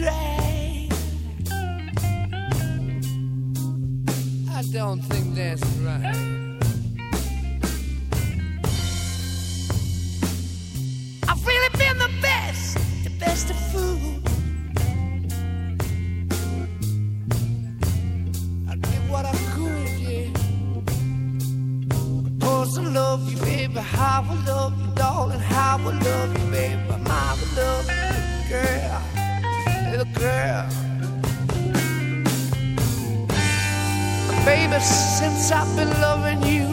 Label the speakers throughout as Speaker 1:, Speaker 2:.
Speaker 1: I don't think that's right. I've really been the best, the best of. I did what I could, I love you, baby. How I love you, darling. How I love you, baby. My love, you, girl little girl. Baby, since I've been loving you.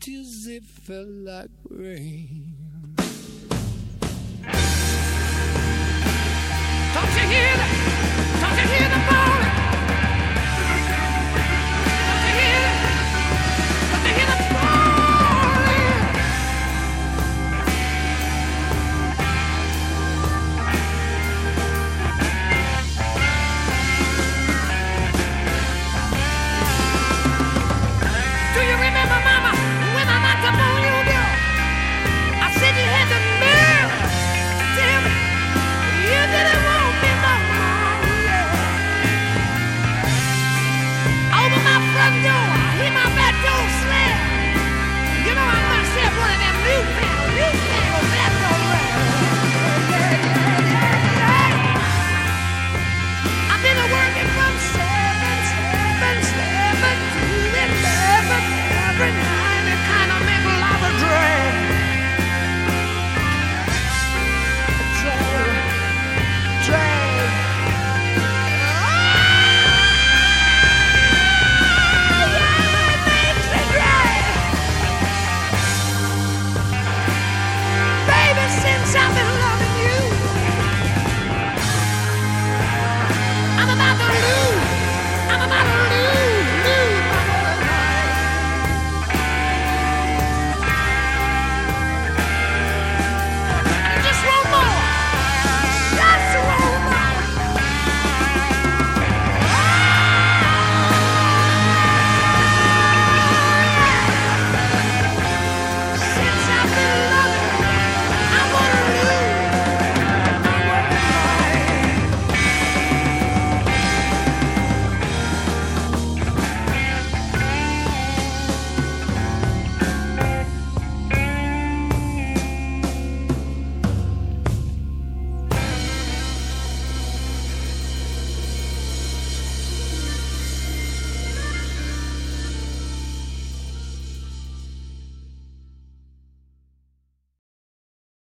Speaker 1: tears, it fell like rain.